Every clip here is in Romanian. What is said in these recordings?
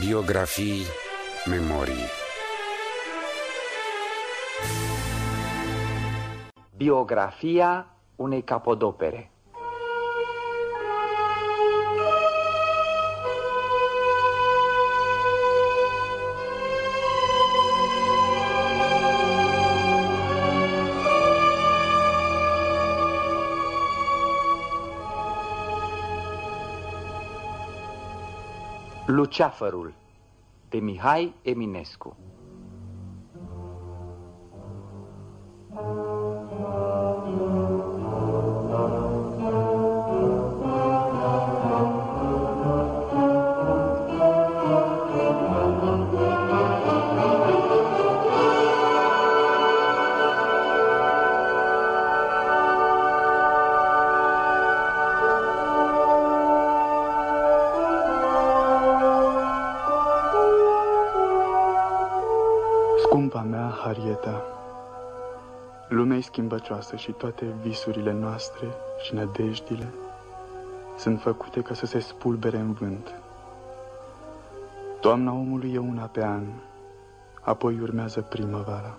Biografii, memorii. Biografia unei capodopere Luceafărul de Mihai Eminescu lumea e schimbăcioasă și toate visurile noastre și nădejdile sunt făcute ca să se spulbere în vânt. Toamna omului e una pe an, apoi urmează primăvara.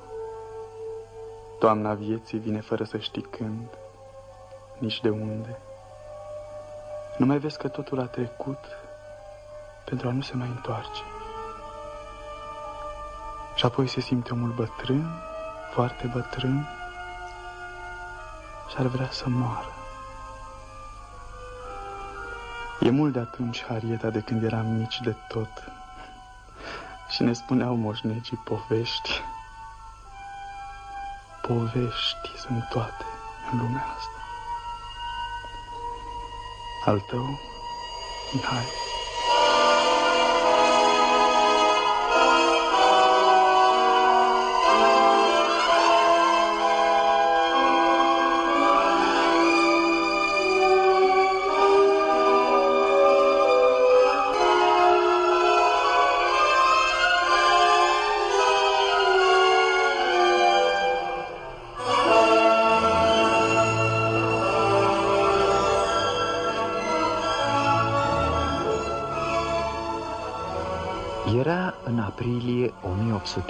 Toamna vieții vine fără să știi când, nici de unde. Nu mai vezi că totul a trecut pentru a nu se mai întoarce. Și apoi se simte omul bătrân, foarte bătrân, și ar vrea să moară. E mult de atunci, Harieta, de când eram mici de tot. Și ne spuneau moșnegii povești. Povești sunt toate în lumea asta. Al tău, Mihai.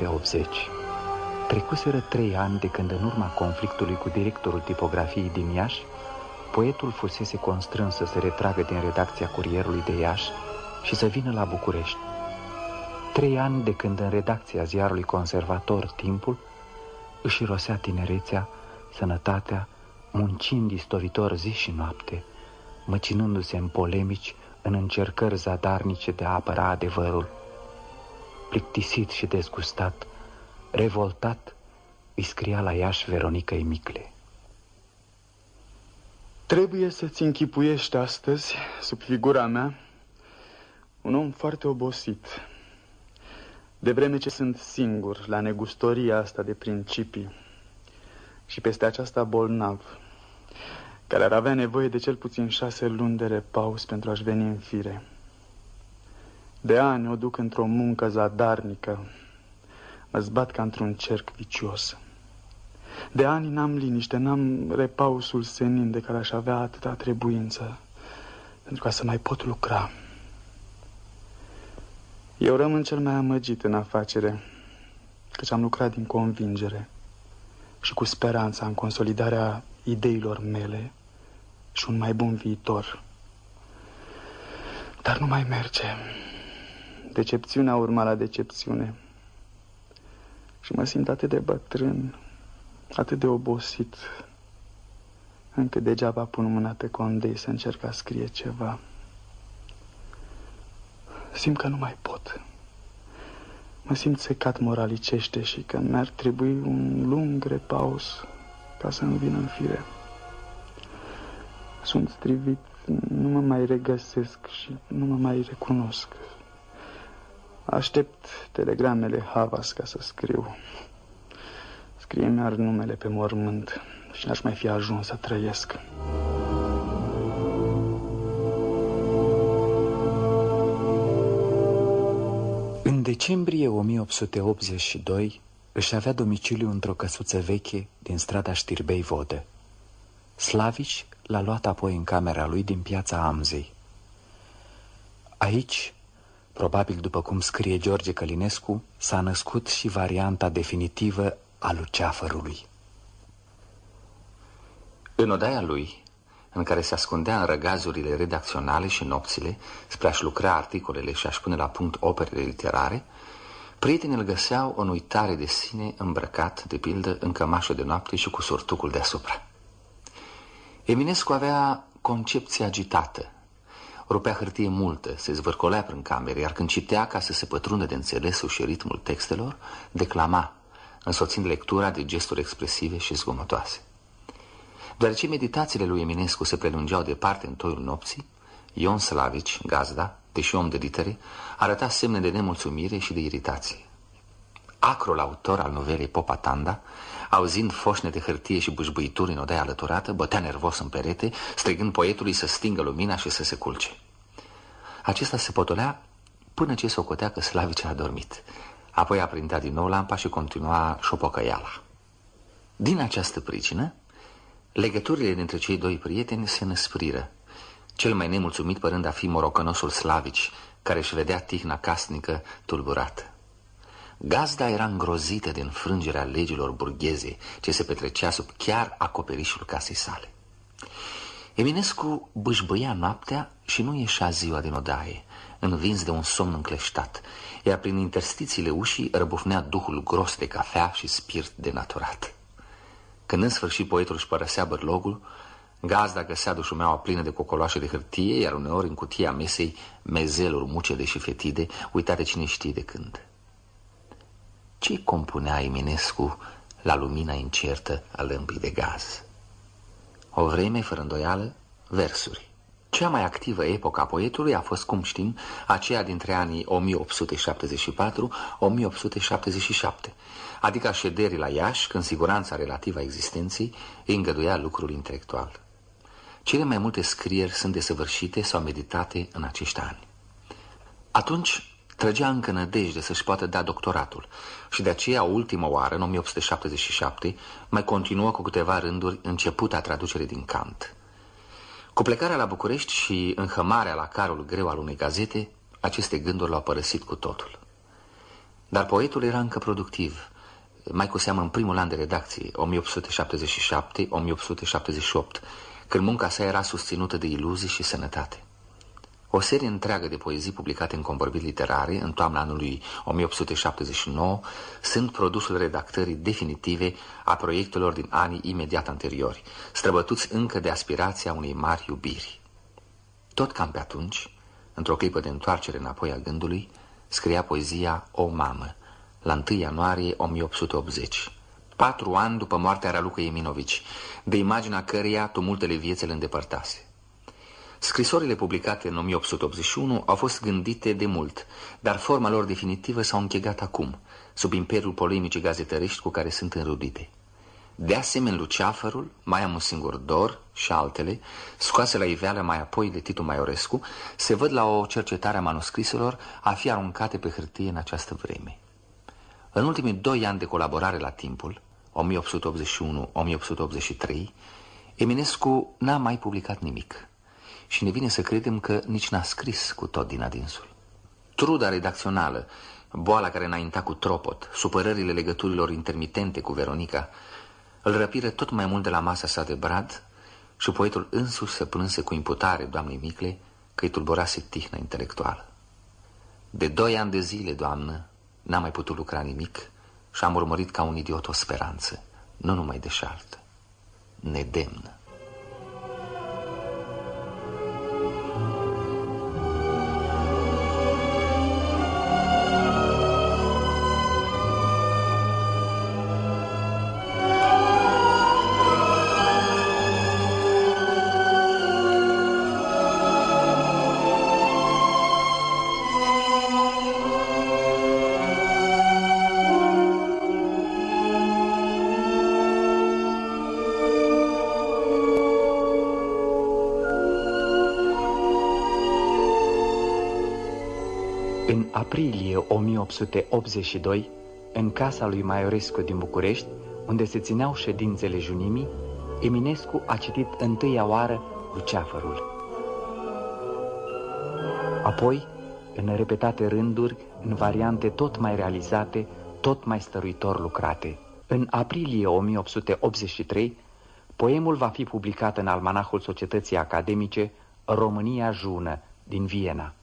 1880. Trecuseră trei ani de când în urma conflictului cu directorul tipografiei din Iași, poetul fusese constrâns să se retragă din redacția Curierului de Iași și să vină la București. Trei ani de când în redacția ziarului conservator Timpul își rosea tinerețea, sănătatea, muncind istovitor zi și noapte, măcinându-se în polemici, în încercări zadarnice de a apăra adevărul. Plictisit și dezgustat, revoltat, îi scria la Iași Veronica Emicle. Trebuie să-ți închipuiești astăzi, sub figura mea, un om foarte obosit. De vreme ce sunt singur la negustoria asta de principii și peste aceasta bolnav, care ar avea nevoie de cel puțin șase luni de repaus pentru a-și veni în fire. De ani o duc într-o muncă zadarnică, mă zbat ca într-un cerc vicios. De ani n-am liniște, n-am repausul senin de care aș avea atâta trebuință, pentru ca să mai pot lucra. Eu rămân cel mai amăgit în afacere, căci am lucrat din convingere și cu speranța în consolidarea ideilor mele și un mai bun viitor. Dar nu mai merge. Decepțiunea urma la decepțiune. Și mă simt atât de bătrân, atât de obosit, încât degeaba pun mâna pe condei să încerc a scrie ceva. Simt că nu mai pot. Mă simt secat moralicește și că mi-ar trebui un lung repaus ca să-mi vină în fire. Sunt strivit, nu mă mai regăsesc și nu mă mai recunosc. Aștept telegramele Havas ca să scriu. Scrie mi-ar numele pe mormânt și n-aș mai fi ajuns să trăiesc. În decembrie 1882 își avea domiciliu într-o căsuță veche din strada Știrbei Vodă. Slavici l-a luat apoi în camera lui din piața Amzei. Aici, Probabil, după cum scrie George Călinescu, s-a născut și varianta definitivă a luceafărului. În odaia lui, în care se ascundea în răgazurile redacționale și nopțile spre a-și lucra articolele și a-și pune la punct operele literare, prietenii îl găseau în uitare de sine îmbrăcat, de pildă, în cămașă de noapte și cu surtucul deasupra. Eminescu avea concepție agitată, rupea hârtie multă, se zvârcolea prin camere, iar când citea ca să se pătrundă de înțelesul și ritmul textelor, declama, însoțind lectura de gesturi expresive și zgomotoase. Deoarece meditațiile lui Eminescu se prelungeau departe în toiul nopții, Ion Slavici, gazda, deși om de litere, arăta semne de nemulțumire și de iritație. Acrul autor al novelei Popa Tanda, auzind foșne de hârtie și bușbuituri în odaia alăturată, bătea nervos în perete, strigând poetului să stingă lumina și să se culce. Acesta se potolea până ce socotea că Slavici a dormit. Apoi aprindea din nou lampa și continua șopocăiala. Din această pricină, Legăturile dintre cei doi prieteni se năspriră, cel mai nemulțumit părând a fi morocănosul Slavici, care își vedea tihna casnică tulburată. Gazda era îngrozită de înfrângerea legilor burgheze ce se petrecea sub chiar acoperișul casei sale. Eminescu bâșbăia noaptea și nu ieșea ziua din odaie, învins de un somn încleștat, iar prin interstițiile ușii răbufnea duhul gros de cafea și spirit denaturat. Când în sfârșit poetul își părăsea bărlogul, gazda găsea dușumeaua plină de cocoloașe de hârtie, iar uneori în cutia mesei mezeluri mucede și fetide, uitate cine știe de când. Ce compunea Eminescu la lumina incertă a lămpii de gaz? O vreme, fără îndoială, versuri. Cea mai activă epoca a poetului a fost, cum știm, aceea dintre anii 1874-1877, adică șederii la Iași, când siguranța relativă a existenței îi îngăduia lucrul intelectual. Cele mai multe scrieri sunt desăvârșite sau meditate în acești ani. Atunci trăgea încă nădejde să-și poată da doctoratul și de aceea, ultima oară, în 1877, mai continuă cu câteva rânduri începuta traducere din Kant. Cu plecarea la București și înhămarea la carul greu al unei gazete, aceste gânduri l-au părăsit cu totul. Dar poetul era încă productiv mai cu seamă în primul an de redacție, 1877-1878, când munca sa era susținută de iluzii și sănătate. O serie întreagă de poezii publicate în convorbiri literare în toamna anului 1879 sunt produsul redactării definitive a proiectelor din anii imediat anteriori, străbătuți încă de aspirația unei mari iubiri. Tot cam pe atunci, într-o clipă de întoarcere înapoi a gândului, scria poezia O mamă, la 1 ianuarie 1880, patru ani după moartea Raluca Eminovici, de imaginea căreia tumultele vieții îl îndepărtase. Scrisorile publicate în 1881 au fost gândite de mult, dar forma lor definitivă s-au închegat acum, sub imperiul polemicii gazetărești cu care sunt înrudite. De asemenea, Luceafărul, mai am un singur dor și altele, scoase la iveală mai apoi de Titu Maiorescu, se văd la o cercetare a manuscriselor a fi aruncate pe hârtie în această vreme. În ultimii doi ani de colaborare la timpul, 1881-1883, Eminescu n-a mai publicat nimic și ne vine să credem că nici n-a scris cu tot din adinsul. Truda redacțională, boala care înainta cu tropot, supărările legăturilor intermitente cu Veronica, îl răpiră tot mai mult de la masa sa de brad și poetul însuși se plânse cu imputare doamnei Micle că îi tulburase tihna intelectuală. De doi ani de zile, doamnă, N-am mai putut lucra nimic și am urmărit ca un idiot o speranță, nu numai deșaltă, nedemnă. Aprilie 1882, în casa lui Maiorescu din București, unde se țineau ședințele junimii, Eminescu a citit întâia oară Luceafărul. Apoi, în repetate rânduri, în variante tot mai realizate, tot mai stăruitor lucrate. În aprilie 1883, poemul va fi publicat în almanahul Societății Academice România Jună din Viena.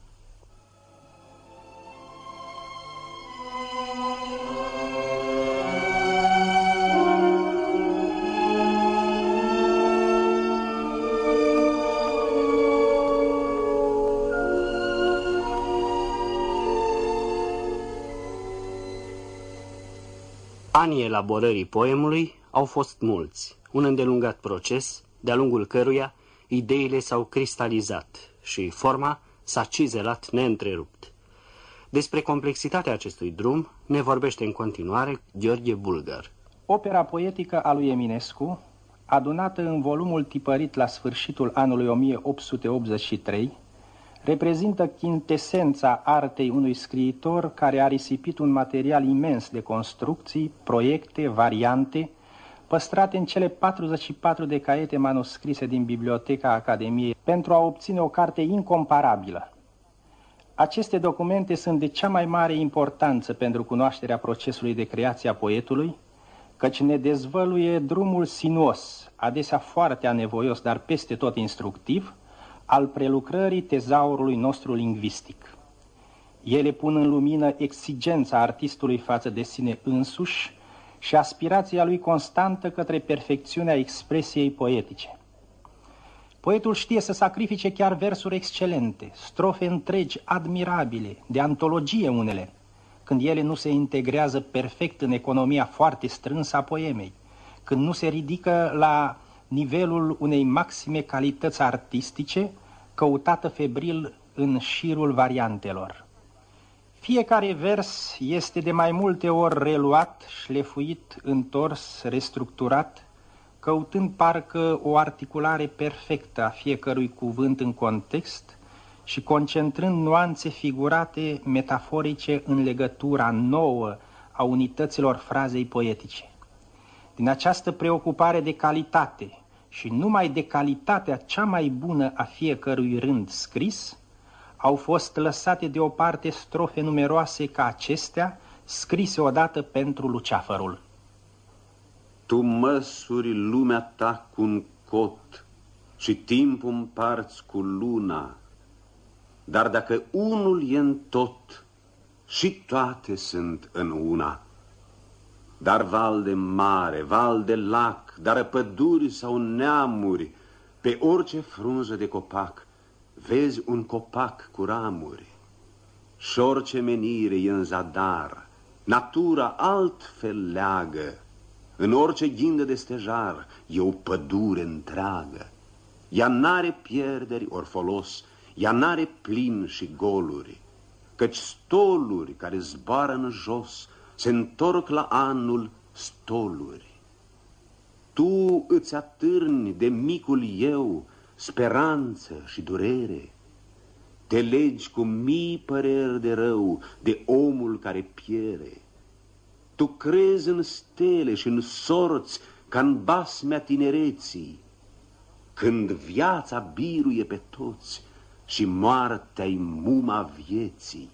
Anii elaborării poemului au fost mulți, un îndelungat proces, de-a lungul căruia ideile s-au cristalizat și forma s-a cizelat neîntrerupt. Despre complexitatea acestui drum ne vorbește în continuare Gheorghe Bulgar. Opera poetică a lui Eminescu, adunată în volumul tipărit la sfârșitul anului 1883, reprezintă chintesența artei unui scriitor care a risipit un material imens de construcții, proiecte, variante, păstrate în cele 44 de caiete manuscrise din Biblioteca Academiei pentru a obține o carte incomparabilă. Aceste documente sunt de cea mai mare importanță pentru cunoașterea procesului de creație a poetului, căci ne dezvăluie drumul sinuos, adesea foarte anevoios, dar peste tot instructiv, al prelucrării tezaurului nostru lingvistic. Ele pun în lumină exigența artistului față de sine însuși și aspirația lui constantă către perfecțiunea expresiei poetice. Poetul știe să sacrifice chiar versuri excelente, strofe întregi, admirabile, de antologie unele, când ele nu se integrează perfect în economia foarte strânsă a poemei, când nu se ridică la nivelul unei maxime calități artistice, căutată febril în șirul variantelor. Fiecare vers este de mai multe ori reluat, șlefuit, întors, restructurat, căutând parcă o articulare perfectă a fiecărui cuvânt în context și concentrând nuanțe figurate metaforice în legătura nouă a unităților frazei poetice. Din această preocupare de calitate și numai de calitatea cea mai bună a fiecărui rând scris, au fost lăsate deoparte strofe numeroase ca acestea, scrise odată pentru Luceafărul. Tu măsuri lumea ta cu un cot și timpul împarți cu luna, dar dacă unul e în tot și toate sunt în una, dar val de mare, val de lac, dar păduri sau neamuri, pe orice frunză de copac, vezi un copac cu ramuri. Și orice menire e în zadar, natura altfel leagă, în orice ghindă de stejar e o pădure întreagă. Ea n-are pierderi ori folos, ea n-are plin și goluri, căci stoluri care zboară în jos se întorc la anul stoluri. Tu îți atârni de micul eu speranță și durere. Te legi cu mii păreri de rău de omul care piere. Tu crezi în stele și în sorți ca în basmea tinereții, când viața biruie pe toți și moartea-i muma vieții.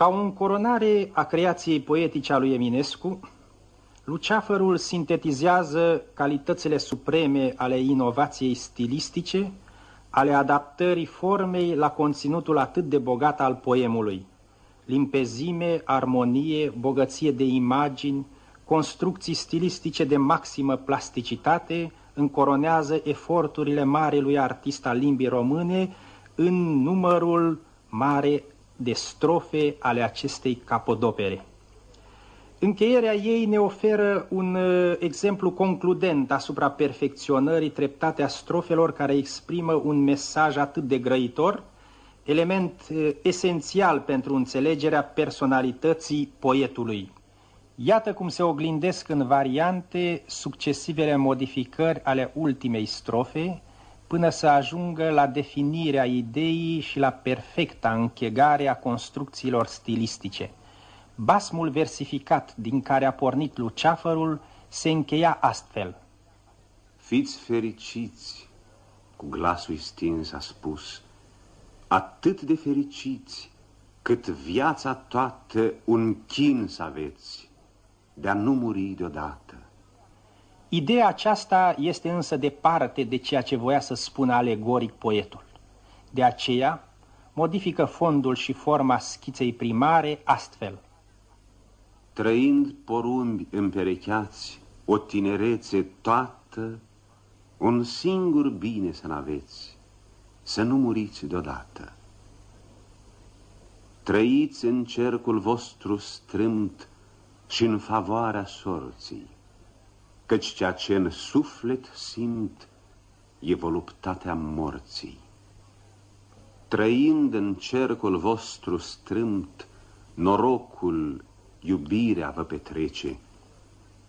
Ca o încoronare a creației poetice a lui Eminescu, Luceafărul sintetizează calitățile supreme ale inovației stilistice, ale adaptării formei la conținutul atât de bogat al poemului. Limpezime, armonie, bogăție de imagini, construcții stilistice de maximă plasticitate încoronează eforturile marelui artist al limbii române în numărul mare de strofe ale acestei capodopere. Încheierea ei ne oferă un uh, exemplu concludent asupra perfecționării treptate a strofelor care exprimă un mesaj atât de grăitor, element uh, esențial pentru înțelegerea personalității poetului. Iată cum se oglindesc în variante succesivele modificări ale ultimei strofe, până să ajungă la definirea ideii și la perfecta închegare a construcțiilor stilistice. Basmul versificat din care a pornit luceafărul se încheia astfel. Fiți fericiți, cu glasul stins a spus, atât de fericiți, cât viața toată un chin să aveți, de a nu muri deodată. Ideea aceasta este însă departe de ceea ce voia să spună alegoric poetul. De aceea, modifică fondul și forma schiței primare astfel. Trăind porumbi împerecheați, o tinerețe toată, un singur bine să n-aveți, să nu muriți deodată. Trăiți în cercul vostru strâmt și în favoarea sorții, căci ceea ce în suflet simt e voluptatea morții. Trăind în cercul vostru strâmt, norocul, iubirea vă petrece.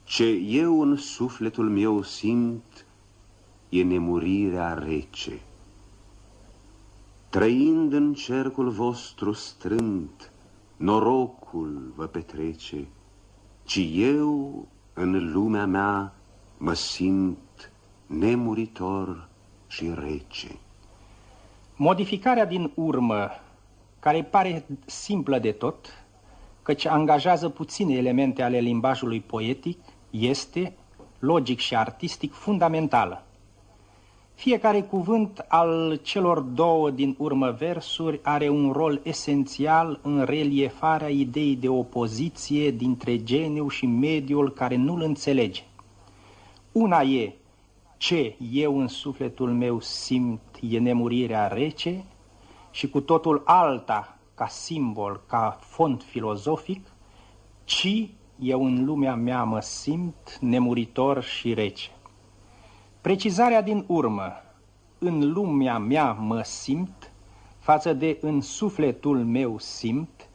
Ce eu în sufletul meu simt e nemurirea rece. Trăind în cercul vostru strâmt, norocul vă petrece, ci eu în lumea mea mă simt nemuritor și rece. Modificarea din urmă, care pare simplă de tot, căci angajează puține elemente ale limbajului poetic, este, logic și artistic, fundamentală. Fiecare cuvânt al celor două din urmă versuri are un rol esențial în reliefarea ideii de opoziție dintre geniu și mediul care nu-l înțelege. Una e ce eu în sufletul meu simt e nemurirea rece și cu totul alta ca simbol, ca fond filozofic, ci eu în lumea mea mă simt nemuritor și rece. Precizarea din urmă, în lumea mea mă simt, față de în sufletul meu simt,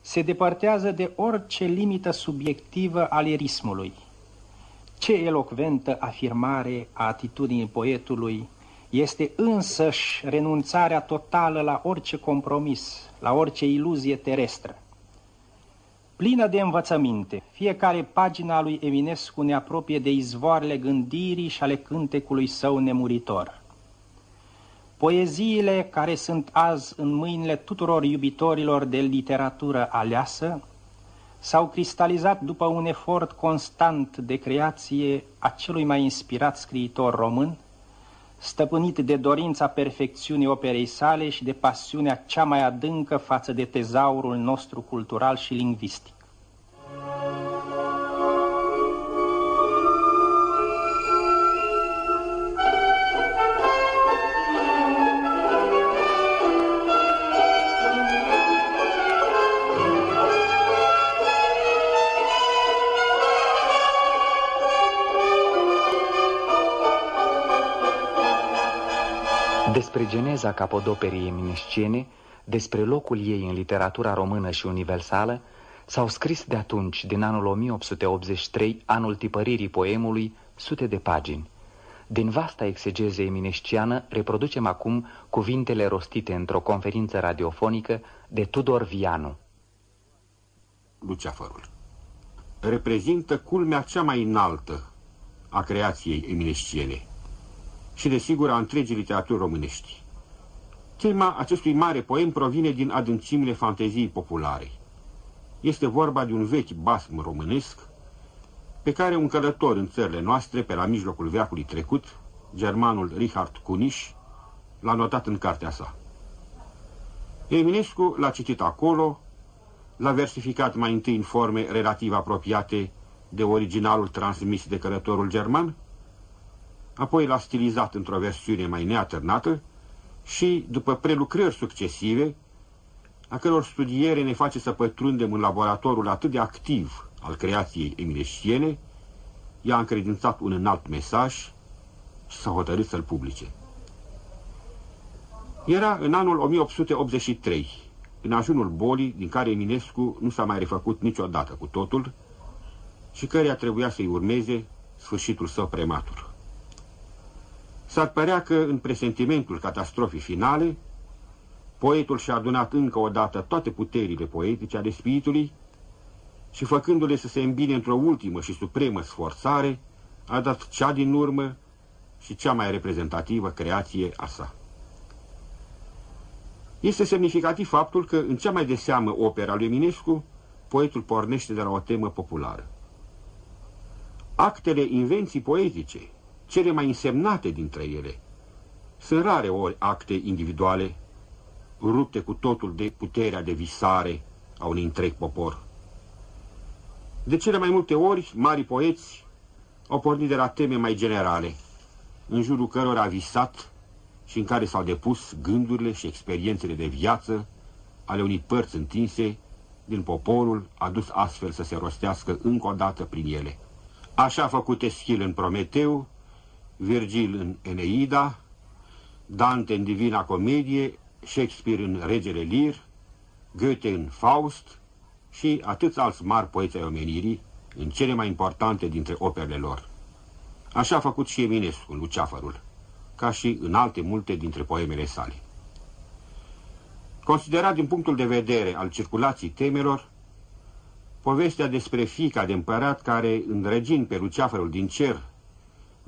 se depărtează de orice limită subiectivă al erismului. Ce elocventă afirmare a atitudinii poetului este însăși renunțarea totală la orice compromis, la orice iluzie terestră. Plină de învățăminte, fiecare pagina lui Eminescu ne apropie de izvoarele gândirii și ale cântecului său nemuritor. Poeziile care sunt azi în mâinile tuturor iubitorilor de literatură aleasă s-au cristalizat după un efort constant de creație a celui mai inspirat scriitor român, stăpânit de dorința perfecțiunii operei sale și de pasiunea cea mai adâncă față de tezaurul nostru cultural și lingvistic. Despre geneza capodoperii eminesciene, despre locul ei în literatura română și universală, s-au scris de atunci, din anul 1883, anul tipăririi poemului, sute de pagini. Din vasta exegeze eminesciană reproducem acum cuvintele rostite într-o conferință radiofonică de Tudor Vianu. Luceafărul reprezintă culmea cea mai înaltă a creației eminesciene și, desigur, a întregii literaturi românești. Tema acestui mare poem provine din adâncimile fanteziei populare. Este vorba de un vechi basm românesc pe care un călător în țările noastre, pe la mijlocul veacului trecut, germanul Richard Kuniș, l-a notat în cartea sa. Eminescu l-a citit acolo, l-a versificat mai întâi în forme relativ apropiate de originalul transmis de călătorul german, apoi l-a stilizat într-o versiune mai neatârnată și, după prelucrări succesive, a căror studiere ne face să pătrundem în laboratorul atât de activ al creației eminesciene, i-a încredințat un înalt mesaj și s-a hotărât să-l publice. Era în anul 1883, în ajunul bolii din care Eminescu nu s-a mai refăcut niciodată cu totul și căreia trebuia să-i urmeze sfârșitul său prematur. S-ar părea că, în presentimentul catastrofii finale, poetul și-a adunat încă o dată toate puterile poetice ale spiritului și, făcându-le să se îmbine într-o ultimă și supremă sforțare, a dat cea din urmă și cea mai reprezentativă creație a sa. Este semnificativ faptul că, în cea mai de seamă opera lui Eminescu, poetul pornește de la o temă populară. Actele invenții poetice, cele mai însemnate dintre ele, sunt rare ori acte individuale, rupte cu totul de puterea de visare a unui întreg popor. De cele mai multe ori, mari poeți au pornit de la teme mai generale, în jurul cărora a visat și în care s-au depus gândurile și experiențele de viață ale unei părți întinse din poporul, adus astfel să se rostească încă o dată prin ele. Așa a făcut Eschil în Prometeu, Virgil în Eneida, Dante în Divina Comedie, Shakespeare în Regele Lear, Goethe în Faust și atâți alți mari poeți ai omenirii în cele mai importante dintre operele lor. Așa a făcut și Eminescu în Luceafărul, ca și în alte multe dintre poemele sale. Considerat din punctul de vedere al circulației temelor, povestea despre fica de împărat care, îndrăgind pe Luceafărul din cer,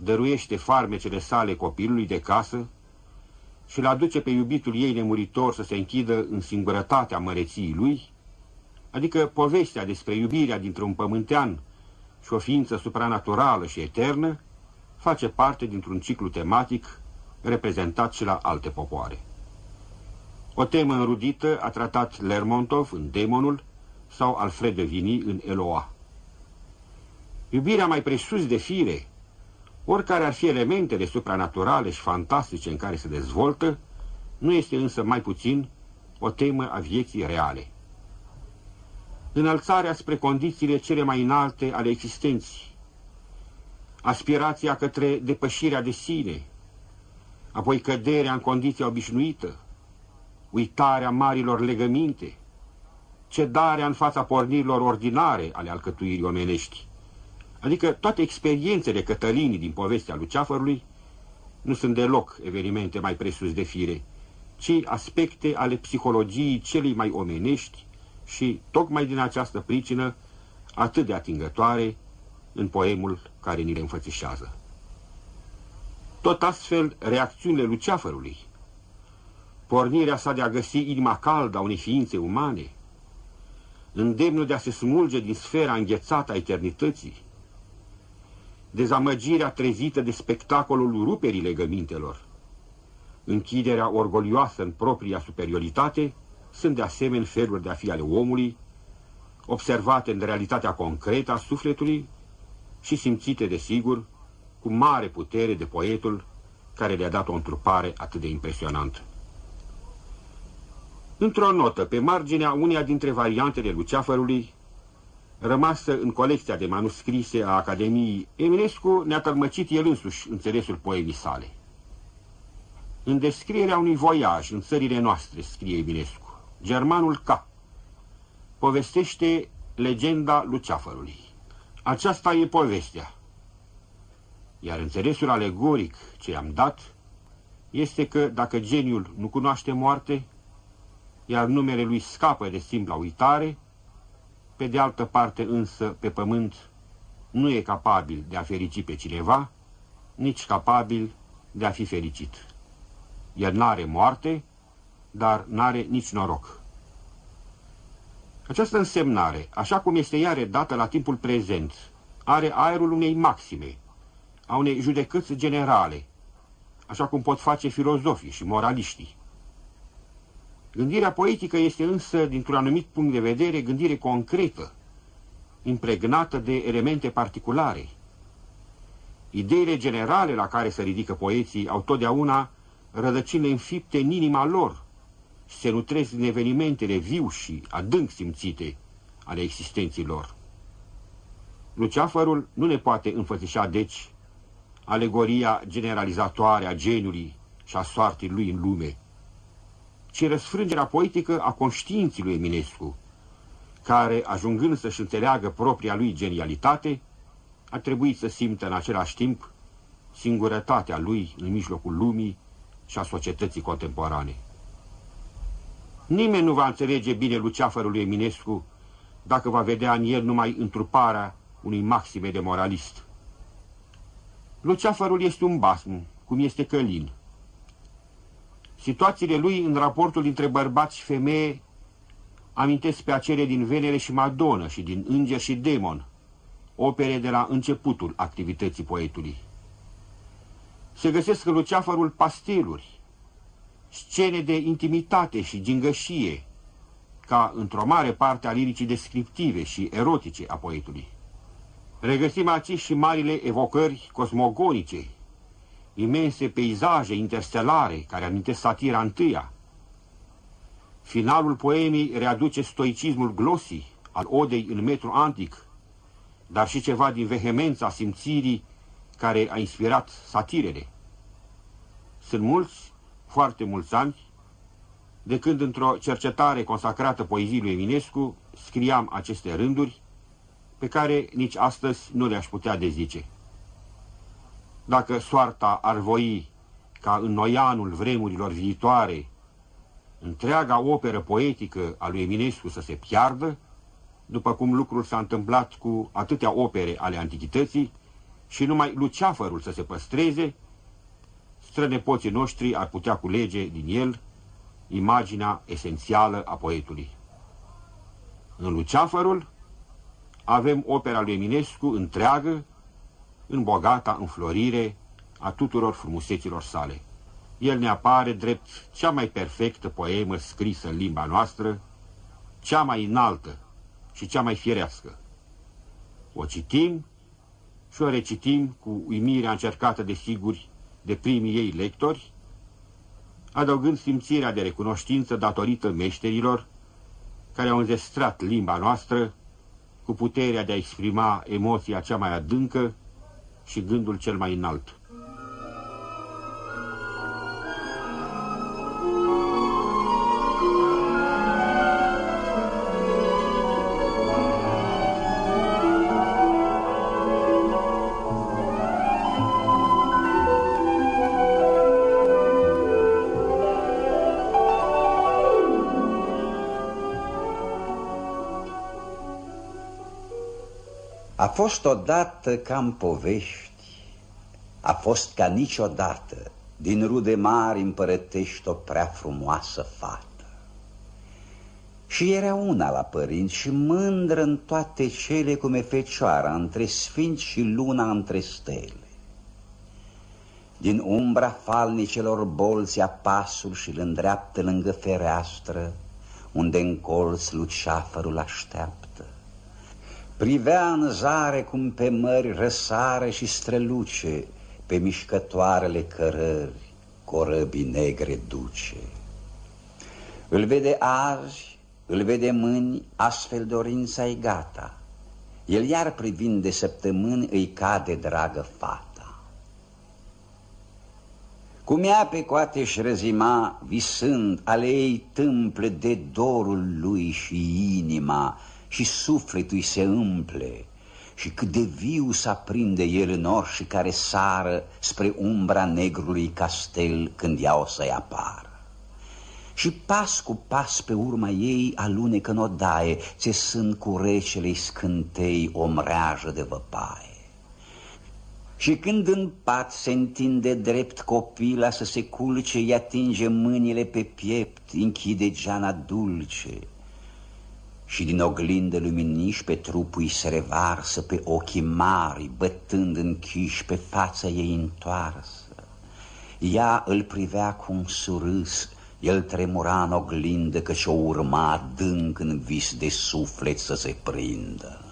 dăruiește farmecele sale copilului de casă și îl aduce pe iubitul ei nemuritor să se închidă în singurătatea măreției lui, adică povestea despre iubirea dintre un pământean și o ființă supranaturală și eternă, face parte dintr-un ciclu tematic reprezentat și la alte popoare. O temă înrudită a tratat Lermontov în Demonul sau Alfred de Vini în Eloa. Iubirea mai presus de fire, oricare ar fi elementele supranaturale și fantastice în care se dezvoltă, nu este însă mai puțin o temă a vieții reale. Înălțarea spre condițiile cele mai înalte ale existenții, aspirația către depășirea de sine, apoi căderea în condiția obișnuită, uitarea marilor legăminte, cedarea în fața pornirilor ordinare ale alcătuirii omenești, adică toate experiențele Cătălinii din povestea Luceafărului nu sunt deloc evenimente mai presus de fire, ci aspecte ale psihologiei celei mai omenești și, tocmai din această pricină, atât de atingătoare în poemul care ni le înfățișează. Tot astfel, reacțiunile Luceafărului, pornirea sa de a găsi inima caldă a unei ființe umane, îndemnul de a se smulge din sfera înghețată a eternității, dezamăgirea trezită de spectacolul ruperii legămintelor, închiderea orgolioasă în propria superioritate, sunt de asemenea feluri de a fi ale omului, observate în realitatea concretă a sufletului și simțite, desigur, cu mare putere de poetul care le-a dat o întrupare atât de impresionantă. Într-o notă, pe marginea uneia dintre variantele Luceafărului, rămasă în colecția de manuscrise a Academiei, Eminescu ne-a tălmăcit el însuși înțelesul poemii sale. În descrierea unui voiaj în țările noastre, scrie Eminescu, germanul K. povestește legenda Luceafărului. Aceasta e povestea. Iar înțelesul alegoric ce am dat este că dacă geniul nu cunoaște moarte, iar numele lui scapă de simpla uitare, pe de altă parte însă pe pământ nu e capabil de a ferici pe cineva, nici capabil de a fi fericit. El n-are moarte, dar n-are nici noroc. Această însemnare, așa cum este ea redată la timpul prezent, are aerul unei maxime, a unei judecăți generale, așa cum pot face filozofii și moraliștii. Gândirea poetică este însă, dintr-un anumit punct de vedere, gândire concretă, impregnată de elemente particulare. Ideile generale la care se ridică poeții au totdeauna rădăcini înfipte în inima lor și se nutresc din evenimentele viu și adânc simțite ale existenții lor. Luceafărul nu ne poate înfățișa, deci, alegoria generalizatoare a geniului și a soartii lui în lume, ci răsfrângerea poetică a conștiinții lui Eminescu, care, ajungând să-și înțeleagă propria lui genialitate, a trebuit să simtă în același timp singurătatea lui în mijlocul lumii și a societății contemporane. Nimeni nu va înțelege bine Luceafărul lui Eminescu dacă va vedea în el numai întruparea unui maxime de moralist. Luceafărul este un basm, cum este Călin. Situațiile lui în raportul dintre bărbați și femeie amintesc pe acele din Venere și Madonna și din Înger și Demon, opere de la începutul activității poetului. Se găsesc în Luceafărul pasteluri, scene de intimitate și gingășie, ca într-o mare parte a liricii descriptive și erotice a poetului. Regăsim aici și marile evocări cosmogonice, imense peisaje interstelare care amintesc satira întâia. Finalul poemii readuce stoicismul glosii al odei în metru antic, dar și ceva din vehemența simțirii care a inspirat satirele. Sunt mulți, foarte mulți ani, de când într-o cercetare consacrată poeziei lui Eminescu scriam aceste rânduri, pe care nici astăzi nu le-aș putea dezice. Dacă soarta ar voi ca în noianul vremurilor viitoare întreaga operă poetică a lui Eminescu să se piardă, după cum lucrul s-a întâmplat cu atâtea opere ale antichității, și numai luceafărul să se păstreze, strănepoții noștri ar putea culege din el imaginea esențială a poetului. În luceafărul avem opera lui Eminescu întreagă, în bogata înflorire a tuturor frumuseților sale. El ne apare drept cea mai perfectă poemă scrisă în limba noastră, cea mai înaltă și cea mai firească. O citim și o recitim cu uimirea încercată de siguri de primii ei lectori, adăugând simțirea de recunoștință datorită meșterilor care au înzestrat limba noastră cu puterea de a exprima emoția cea mai adâncă și gândul cel mai înalt. Fost odată ca în povești, a fost ca niciodată, din rude mari împărătești o prea frumoasă fată. Și era una la părinți și mândră în toate cele cum e fecioara, între sfinți și luna între stele. Din umbra falnicelor bolți pasul și îl îndreaptă lângă fereastră, unde în colț luceafărul așteaptă. Privea în zare cum pe mări răsare și străluce, Pe mișcătoarele cărări corăbii negre duce. Îl vede azi, îl vede mâini, astfel dorința e gata. El iar privind de săptămâni îi cade dragă fata. Cum ea pe coate și răzima, visând ale ei tâmple de dorul lui și inima, și sufletul îi se umple și cât de viu s aprinde el în orși care sară spre umbra negrului castel când ea o să-i apară. Și pas cu pas pe urma ei alunecă în odaie, ce sunt cu recele scântei o mreajă de văpaie. Și când în pat se întinde drept copila să se culce, îi atinge mâinile pe piept, închide geana dulce, și din oglindă luminiși pe trupul se revarsă pe ochii mari, bătând închiși pe fața ei întoarsă. Ea îl privea cu un surâs, el tremura în oglindă că și-o urma adânc în vis de suflet să se prindă.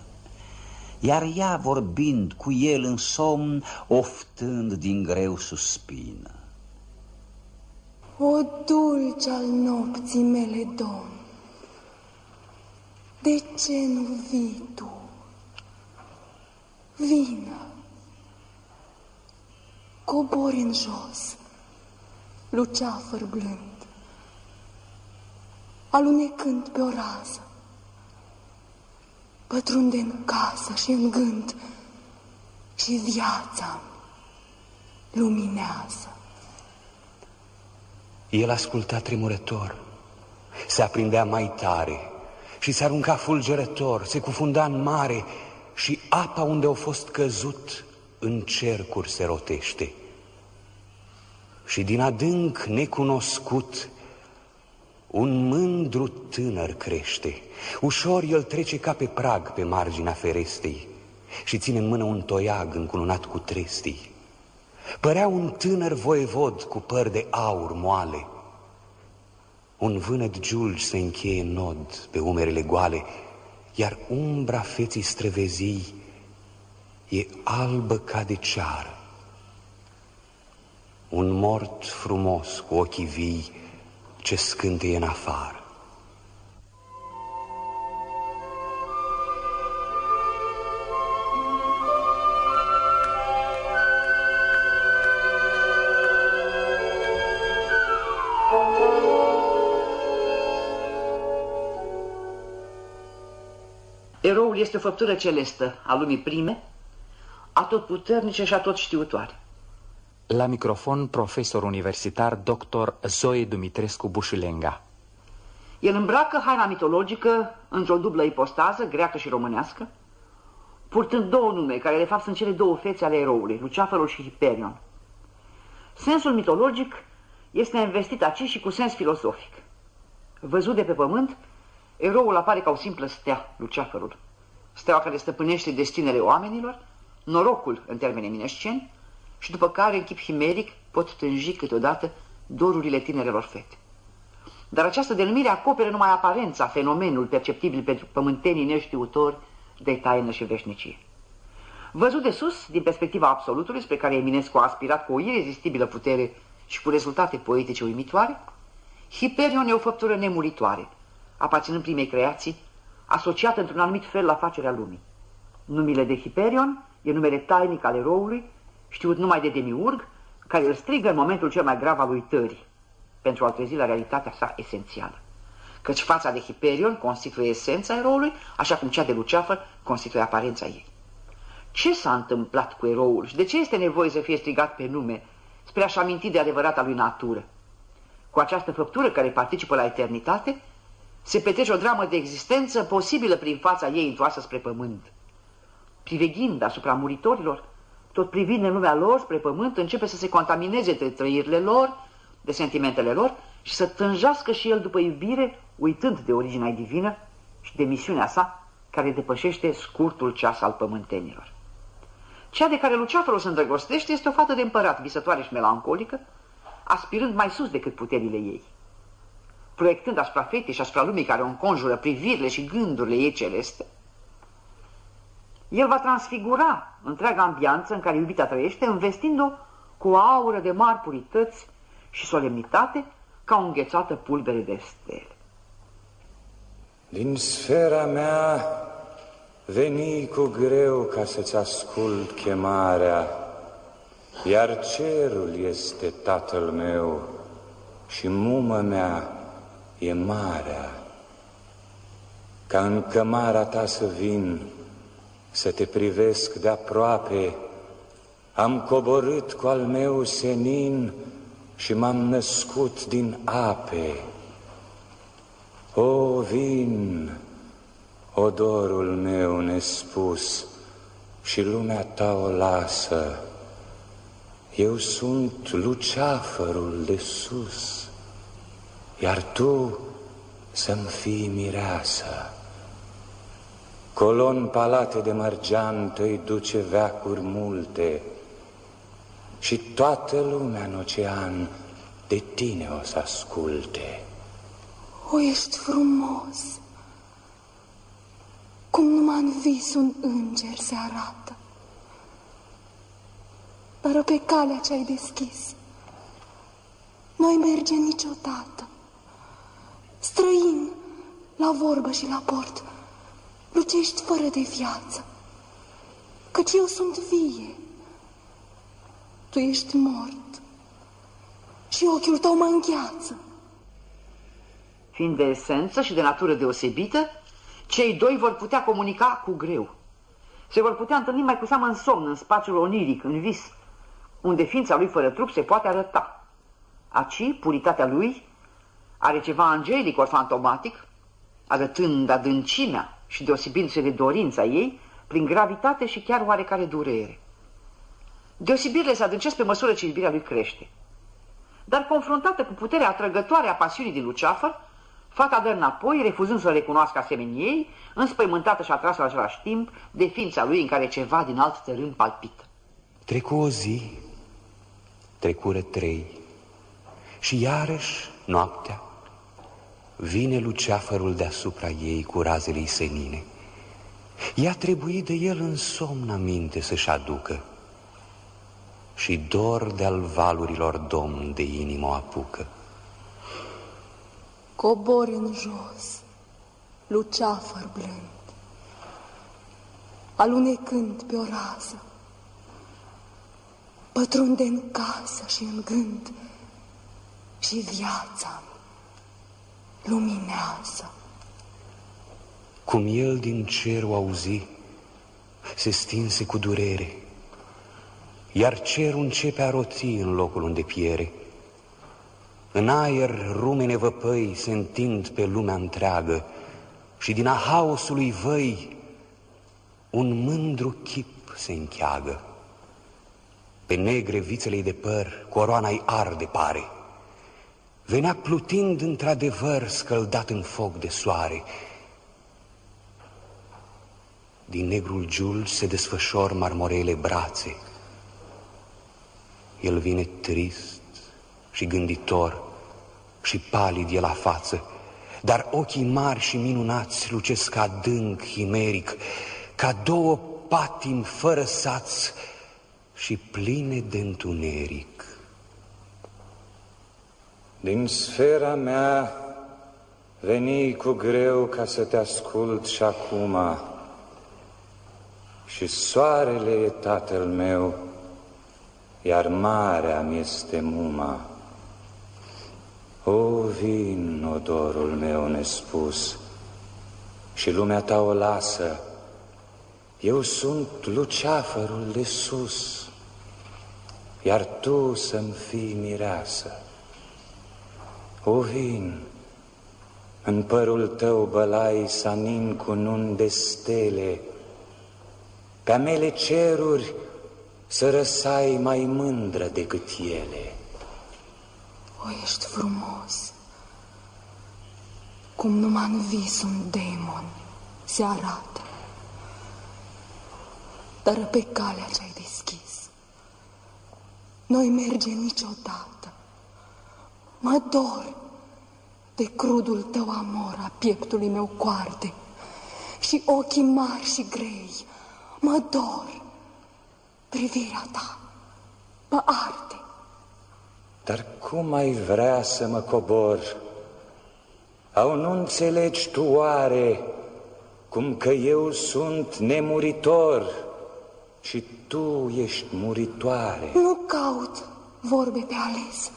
Iar ea vorbind cu el în somn, oftând din greu suspină. O dulce al nopții mele, domn, de ce nu vii tu? Vină! Cobori în jos, luceafăr blând, alunecând pe o rază, pătrunde în casă și în gând și viața luminează. El asculta tremurător, se aprindea mai tare, și se arunca fulgerător, se cufunda în mare și apa unde au fost căzut în cercuri se rotește. și din adânc necunoscut un mândru tânăr crește. Ușor el trece ca pe prag pe marginea ferestei și ține în mână un toiag încununat cu trestii. Părea un tânăr voievod cu păr de aur moale. Un vânăt giulgi se încheie în nod pe umerele goale, iar umbra feții străvezii e albă ca de ceară. Un mort frumos cu ochii vii ce scânteie în afară. Eroul este o făptură celestă a lumii prime, atotputernice și atot știutoare. La microfon, profesor universitar dr. Zoe Dumitrescu Bușilenga. El îmbracă haina mitologică într-o dublă ipostază, greacă și românească, purtând două nume, care de fapt sunt cele două fețe ale eroului, Luceafărul și Hiperion. Sensul mitologic este investit aici și cu sens filosofic. Văzut de pe pământ, eroul apare ca o simplă stea, Luceafărul, steaua care stăpânește destinele oamenilor, norocul în termeni eminesceni, și după care, în chip himeric, pot tânji câteodată dorurile tinerelor fete. Dar această denumire acoperă numai aparența, fenomenul perceptibil pentru pământenii neștiutori de taină și veșnicie. Văzut de sus, din perspectiva absolutului, spre care Eminescu a aspirat cu o irezistibilă putere și cu rezultate poetice uimitoare, Hiperion e o făptură nemuritoare, aparținând primei creații, asociată într-un anumit fel la facerea lumii. Numele de Hiperion e numele tainic al eroului, știut numai de demiurg, care îl strigă în momentul cel mai grav al uitării, pentru a-l trezi la realitatea sa esențială. Căci fața de Hiperion constituie esența eroului, așa cum cea de Luceafăr constituie aparența ei. Ce s-a întâmplat cu eroul și de ce este nevoie să fie strigat pe nume spre a-și aminti de adevărata lui natură? Cu această făptură care participă la eternitate, se petrece o dramă de existență posibilă prin fața ei întoarsă spre pământ. Priveghind asupra muritorilor, tot privind în lumea lor spre pământ, începe să se contamineze de trăirile lor, de sentimentele lor și să tânjească și el după iubire, uitând de originea divină și de misiunea sa, care depășește scurtul ceas al pământenilor. Cea de care Luceafărul se îndrăgostește este o fată de împărat, visătoare și melancolică, aspirând mai sus decât puterile ei. Proiectând asupra fetei și asupra lumii care o înconjură privirile și gândurile ei celeste, el va transfigura întreaga ambianță în care iubita trăiește, învestind-o cu o aură de mari purități și solemnitate ca o înghețată pulbere de stele. Din sfera mea veni cu greu ca să-ți ascult chemarea, iar cerul este tatăl meu și mumă mea e marea. Ca în cămara ta să vin, să te privesc de aproape. Am coborât cu al meu senin și m-am născut din ape. O, vin, odorul meu nespus și lumea ta o lasă. Eu sunt luceafărul de sus, iar tu să-mi fii mireasă. Colon palate de mărgean te duce veacuri multe și toată lumea în ocean de tine o să asculte. O, ești frumos, cum numai în vis un înger se arată. Dar pe calea ce ai deschis, noi merge niciodată, străin la vorbă și la port, lucești fără de viață, căci eu sunt vie. Tu ești mort și ochiul tău mă îngheață. Fiind de esență și de natură deosebită, cei doi vor putea comunica cu greu. Se vor putea întâlni mai cu seamă în somn, în spațiul oniric, în vis, unde ființa lui fără trup se poate arăta. Aci, puritatea lui are ceva angelic ori fantomatic, arătând adâncimea și deosebindu-se de dorința ei, prin gravitate și chiar oarecare durere. Deosebirile se adâncesc pe măsură ce iubirea lui crește. dar confruntată cu puterea atrăgătoare a pasiunii din Luceafăr, fata dă înapoi, refuzând să recunoască asemenea ei, înspăimântată și atrasă la același timp de ființa lui în care ceva din alt tărân palpită. Trecu o zi, trecură trei și iarăși noaptea vine luceafărul deasupra ei cu razele senine. Ea trebuie de el în somn aminte să-și aducă și dor de-al valurilor domn de inimă o apucă. Cobor în jos, luceafăr blând, alunecând pe o rază, pătrunde în casă și în gând și viața luminează. Cum el din cer o auzi, se stinse cu durere, iar cerul începe a roți în locul unde piere. În aer rumene văpăi se întind pe lumea întreagă și din a haosului văi un mândru chip se încheagă. Pe negre vițele de păr, coroana-i arde pare. Venea plutind într-adevăr scăldat în foc de soare. Din negrul giul se desfășor marmorele brațe. El vine trist și gânditor și palid e la față, dar ochii mari și minunați lucesc adânc, chimeric, ca două patimi fără sați și pline de întuneric. Din sfera mea veni cu greu ca să te ascult și acum, și soarele e tatăl meu, iar marea mi este muma. O, vin, odorul meu nespus, și lumea ta o lasă, eu sunt luceafărul de sus, iar tu să-mi fii mireasă. O, vin, în părul tău bălai sanin cu nun de stele, pe mele ceruri să răsai mai mândră decât ele. O, ești frumos, cum numai în vis un demon se arată. Dar pe calea ce-ai deschis, noi mergem niciodată. Mă dor de crudul tău amor a pieptului meu coarte și ochii mari și grei. Mă dor privirea ta pe arte. Dar cum ai vrea să mă cobor? Au nu înțelegi tu oare cum că eu sunt nemuritor și tu ești muritoare? Nu caut vorbe pe ales,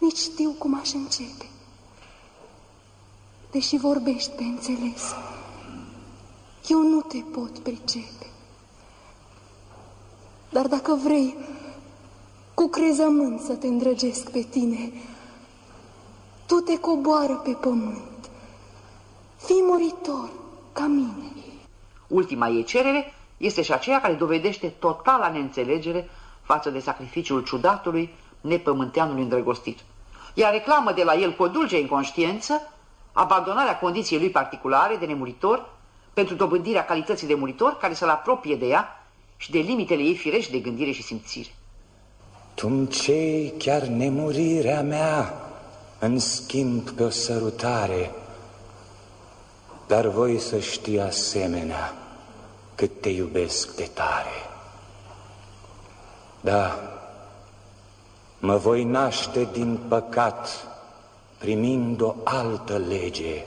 nici știu cum aș începe. Deși vorbești pe înțeles, eu nu te pot pricepe. Dar dacă vrei, cu crezământ să te îndrăgesc pe tine, tu te coboară pe pământ. Fii muritor ca mine. Ultima ei cerere este și aceea care dovedește totala neînțelegere față de sacrificiul ciudatului nepământeanului îndrăgostit. Ea reclamă de la el cu o dulce inconștiență abandonarea condiției lui particulare de nemuritor pentru dobândirea calității de muritor care să-l apropie de ea și de limitele ei firești de gândire și simțire. tu cei chiar nemurirea mea în schimb pe o sărutare, dar voi să știi asemenea cât te iubesc de tare. Da, mă voi naște din păcat primind o altă lege.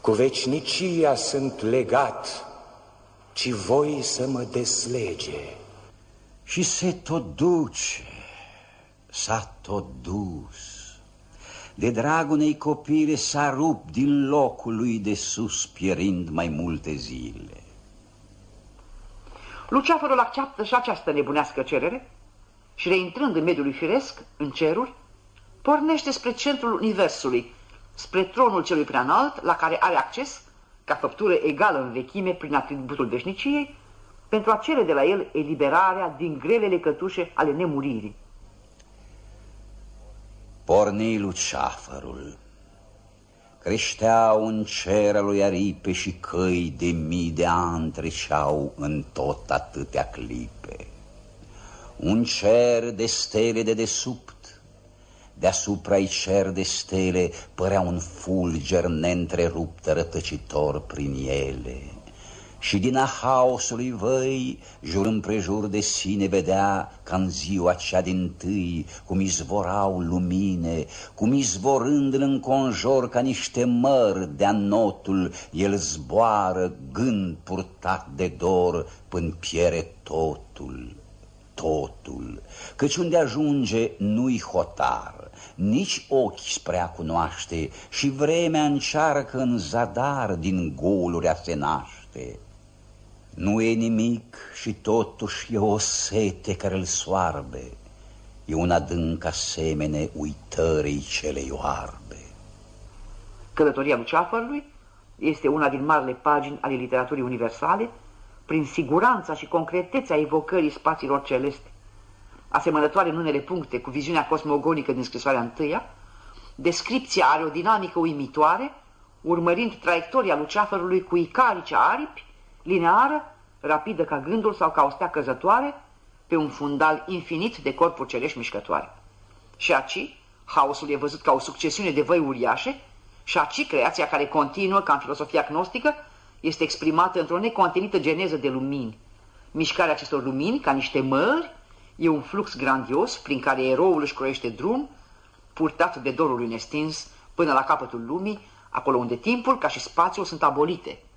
Cu vecinicia sunt legat, ci voi să mă deslege. Și se tot duce, s-a tot dus. De dragul unei copile s-a rupt din locul lui de sus, pierind mai multe zile. Luceafărul acceptă și această nebunească cerere și reintrând în mediul firesc, în ceruri, pornește spre centrul universului, spre tronul celui prea înalt, la care are acces, ca făptură egală în vechime prin atributul veșniciei, pentru a cere de la el eliberarea din grelele cătușe ale nemuririi. Porni luceafărul. Creșteau în cer lui aripe și căi de mii de ani treceau în tot atâtea clipe. Un cer de stele de desubt, deasupra-i cer de stele părea un fulger neîntrerupt rătăcitor prin ele. Și din a haosului văi, jur împrejur de sine vedea ca în ziua cea din tâi, cum izvorau lumine, cum izvorând în înconjor ca niște măr de notul, el zboară gând purtat de dor până piere totul, totul, căci unde ajunge nu-i hotar, nici ochi spre a cunoaște și vremea încearcă în zadar din goluri a se naște. Nu e nimic și totuși e o sete care îl soarbe, e un adânc asemene uitării cele oarbe. Călătoria Luceafărului este una din marile pagini ale literaturii universale, prin siguranța și concretețea evocării spațiilor celeste. Asemănătoare în unele puncte cu viziunea cosmogonică din scrisoarea întâia, descripția are o dinamică uimitoare, urmărind traiectoria Luceafărului cu icarice aripi lineară, rapidă ca gândul sau ca o stea căzătoare, pe un fundal infinit de corpuri cerești mișcătoare. Și aci, haosul e văzut ca o succesiune de văi uriașe, și aci creația care continuă, ca în filosofia gnostică, este exprimată într-o necontenită geneză de lumini. Mișcarea acestor lumini, ca niște mări, e un flux grandios prin care eroul își croiește drum, purtat de dorul lui nestins, până la capătul lumii, acolo unde timpul, ca și spațiul, sunt abolite –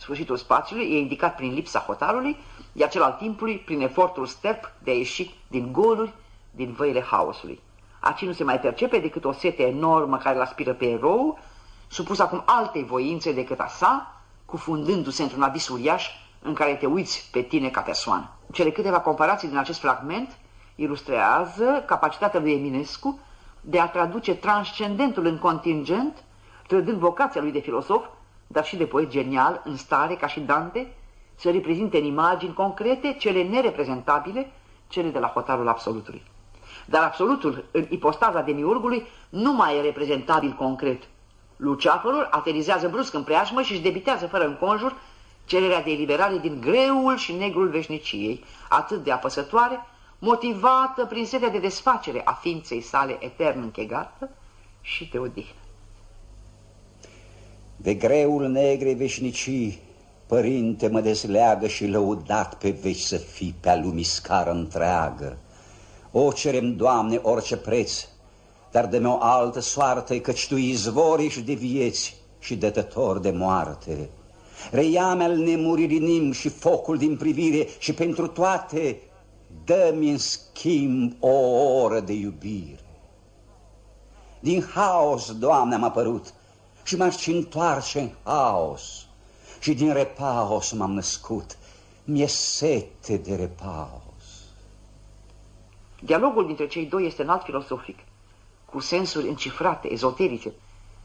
Sfârșitul spațiului e indicat prin lipsa hotarului, iar cel al timpului prin efortul sterp de a ieși din goluri, din văile haosului. Aici nu se mai percepe decât o sete enormă care îl aspiră pe erou, supus acum altei voințe decât a sa, cufundându-se într-un abis uriaș în care te uiți pe tine ca persoană. Cele câteva comparații din acest fragment ilustrează capacitatea lui Eminescu de a traduce transcendentul în contingent, trădând vocația lui de filosof dar și de poet genial, în stare, ca și Dante, să reprezinte în imagini concrete cele nereprezentabile, cele de la hotarul absolutului. Dar absolutul, în ipostaza demiurgului, nu mai e reprezentabil concret. Luceafărul aterizează brusc în preajmă și își debitează fără înconjur cererea de eliberare din greul și negrul veșniciei, atât de apăsătoare, motivată prin setea de desfacere a ființei sale etern închegată și de odihnă. De greul negre veșnicii, Părinte, mă desleagă și lăudat pe veci să fii pe-a lumii scară întreagă. O, cerem, Doamne, orice preț, dar de o altă soartă, căci Tu izvori de vieți și dătător de moarte. Reiame al nemuririi și focul din privire și pentru toate dă-mi în schimb o oră de iubire. Din haos, Doamne, am apărut, și m-aș întoarce în haos. Și din repaos m-am născut, mi-e sete de repaos. Dialogul dintre cei doi este înalt filosofic, cu sensuri încifrate, ezoterice.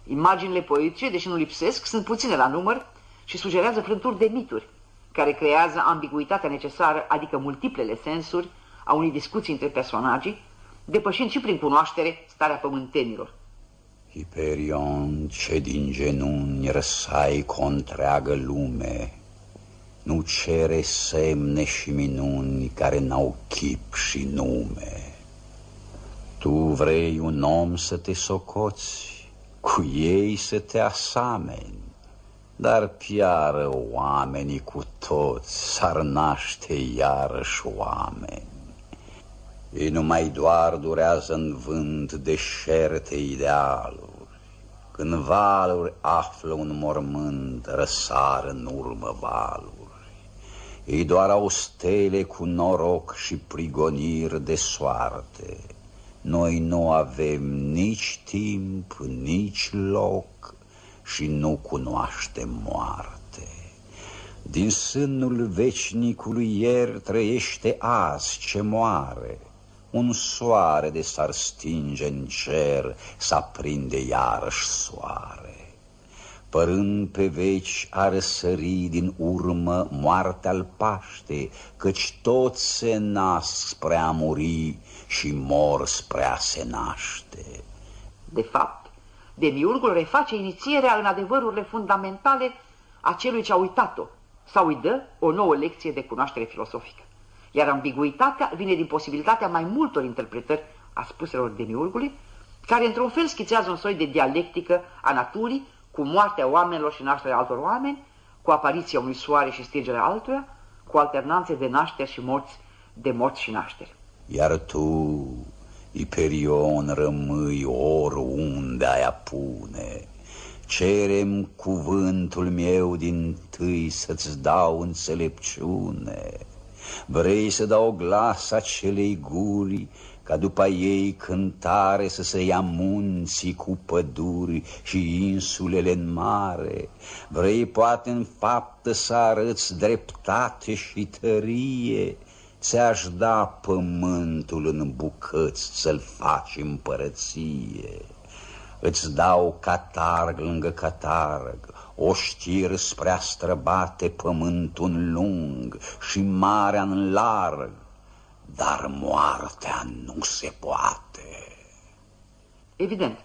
Imaginile poetice, deși nu lipsesc, sunt puține la număr și sugerează frânturi de mituri, care creează ambiguitatea necesară, adică multiplele sensuri a unei discuții între personaji, depășind și prin cunoaștere starea pământenilor. Hiperion, ce din genunchi răsai cu o întreagă lume, Nu cere semne și minuni care n-au chip și nume. Tu vrei un om să te socoți, cu ei să te asameni, Dar piară oamenii cu toți, s-ar naște iarăși oameni. Ei numai doar durează în vânt deșerte idealuri, Când valuri află un mormânt, răsar în urmă valuri. Ei doar au stele cu noroc și prigoniri de soarte. Noi nu avem nici timp, nici loc și nu cunoaștem moarte. Din sânul veșnicului ieri trăiește azi ce moare, un soare de s-ar stinge în cer, să aprinde iarăși soare. Părând pe veci ar sări din urmă moartea al Paște, Căci toți se nasc spre a muri și mor spre a se naște. De fapt, demiurgul reface inițierea în adevărurile fundamentale a celui ce a uitat-o sau îi dă o nouă lecție de cunoaștere filosofică. Iar ambiguitatea vine din posibilitatea mai multor interpretări a spuselor demiurgului, care într-un fel schițează un soi de dialectică a naturii cu moartea oamenilor și nașterea altor oameni, cu apariția unui soare și stingerea altuia, cu alternanțe de nașteri și morți, de morți și nașteri. Iar tu, Iperion, rămâi oriunde ai apune. Cerem cuvântul meu din tâi să-ți dau înțelepciune. Vrei să dau glas acelei guri ca după ei cântare să se ia munții cu păduri și insulele în mare. Vrei poate în faptă să arăți dreptate și tărie, Ți-aș da pământul în bucăți să-l faci împărăție. Îți dau catarg lângă catarg, o știr spre a străbate pământul în lung și marea în larg, dar moartea nu se poate. Evident,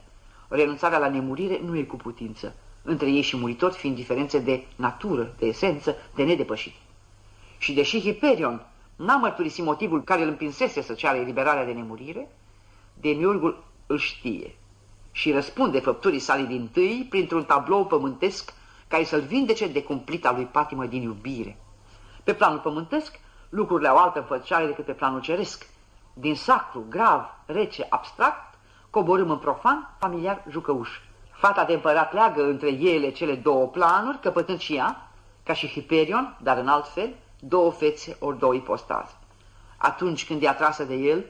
renunțarea la nemurire nu e cu putință, între ei și muritori fiind diferențe de natură, de esență, de nedepășit. Și deși Hiperion n-a mărturisit motivul care îl împinsese să ceară eliberarea de nemurire, Demiurgul îl știe și răspunde făpturii sale din tâi printr-un tablou pământesc care să-l vindece de cumplita lui patimă din iubire. Pe planul pământesc, lucrurile au altă înfățișare decât pe planul ceresc. Din sacru, grav, rece, abstract, coborâm în profan, familiar, jucăuș. Fata de împărat leagă între ele cele două planuri, căpătând și ea, ca și Hiperion, dar în alt fel, două fețe ori două ipostaze. Atunci când e atrasă de el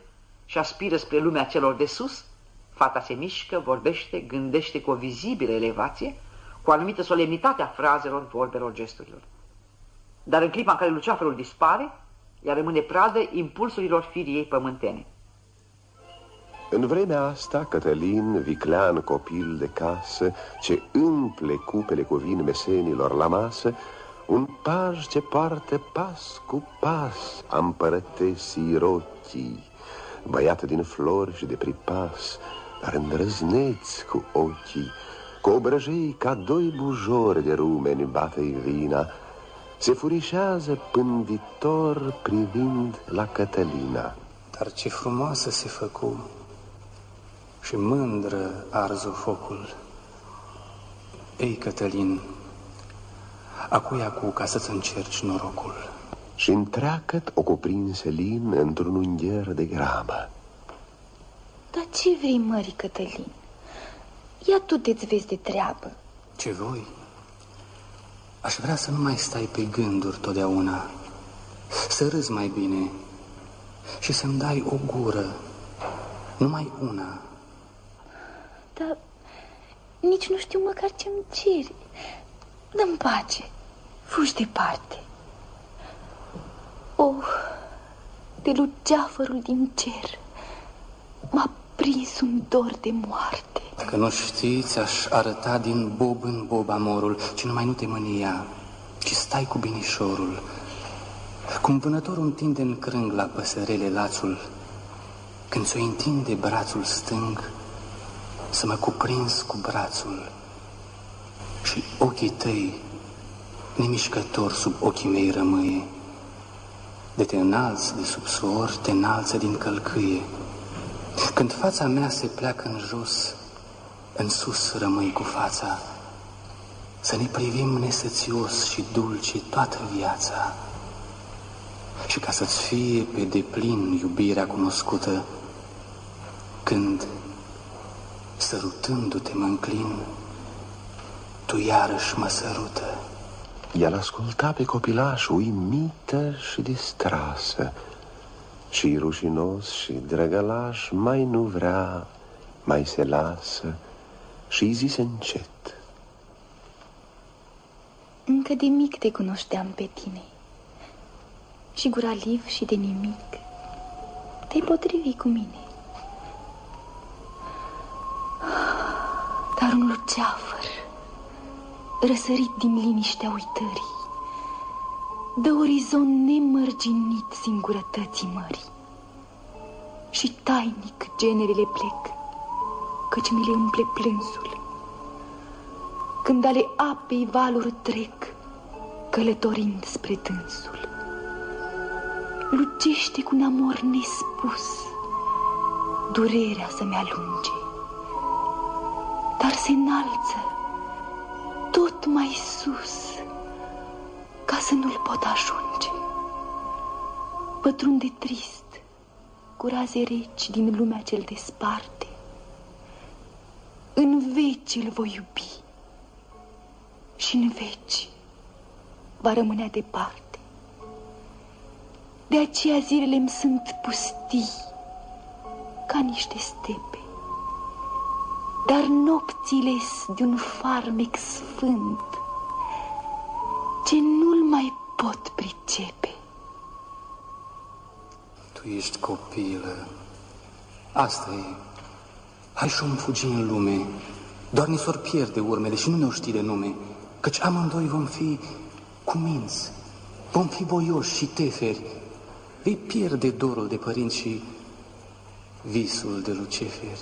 și aspiră spre lumea celor de sus, fata se mișcă, vorbește, gândește cu o vizibilă elevație, cu o anumită solemnitate a frazelor, vorbelor, gesturilor. Dar în clipa în care luceafărul dispare, ea rămâne pradă impulsurilor firiei pământene. În vremea asta, Cătălin, viclean copil de casă, ce umple cupele cu vin mesenilor la masă, un paj ce poartă pas cu pas a împărătesii rochii, băiată din flori și de pripas, dar îndrăzneți cu ochii, cu obrăjei ca doi bujori de rumeni bată-i vina, se furișează pânditor privind la Cătălina. Dar ce frumoasă se făcu și mândră arzu focul. Ei, Cătălin, acuia cu ca să-ți încerci norocul. Și întreacăt o cuprinse lin într-un ungher de gramă. Dar ce vrei, mări, Cătălin? Ia tu te-ți vezi de treabă. Ce voi? Aș vrea să nu mai stai pe gânduri totdeauna, să râzi mai bine și să-mi dai o gură, numai una. Dar nici nu știu măcar ce-mi ceri. Dă-mi pace, fugi departe. Oh, de luceafărul din cer m-a prins un dor de moarte. Dacă nu știți, aș arăta din bob în bob amorul, ci numai nu te mânia, ci stai cu binișorul. Cum vânătorul întinde în crâng la păsărele lațul, când ți-o întinde brațul stâng, să mă cuprins cu brațul și ochii tăi, nemișcător sub ochii mei rămâie. De te înalți de sub suor, te înalță din călcâie. Când fața mea se pleacă în jos, în sus rămâi cu fața, să ne privim nesățios și dulce toată viața. Și ca să-ți fie pe deplin iubirea cunoscută, când, sărutându-te, mă înclin, tu iarăși mă sărută. El asculta pe copilaș uimită și distrasă și rușinos și drăgălaș mai nu vrea, mai se lasă și îi zise încet. Încă de mic te cunoșteam pe tine și gura liv și de nimic te-ai potrivit cu mine. Dar un luceafăr răsărit din liniștea uitării de orizont nemărginit singurătății mării și tainic generele plec căci mi le umple plânsul. Când ale apei valuri trec, călătorind spre dânsul. Lucește cu un amor nespus, durerea să-mi alunge, dar se înalță tot mai sus, ca să nu-l pot ajunge. Pătrunde trist, cu raze reci din lumea cel desparte, în veci îl voi iubi și în veci va rămânea departe. De aceea zilele îmi sunt pustii ca niște stepe, dar nopțile de un farmec sfânt ce nu-l mai pot pricepe. Tu ești copilă, asta e. Hai și om fugi în lume, doar ni s-or pierde urmele și nu ne-o ști de nume, căci amândoi vom fi cuminți, vom fi boioși și teferi, vei pierde dorul de părinți și visul de luceferi.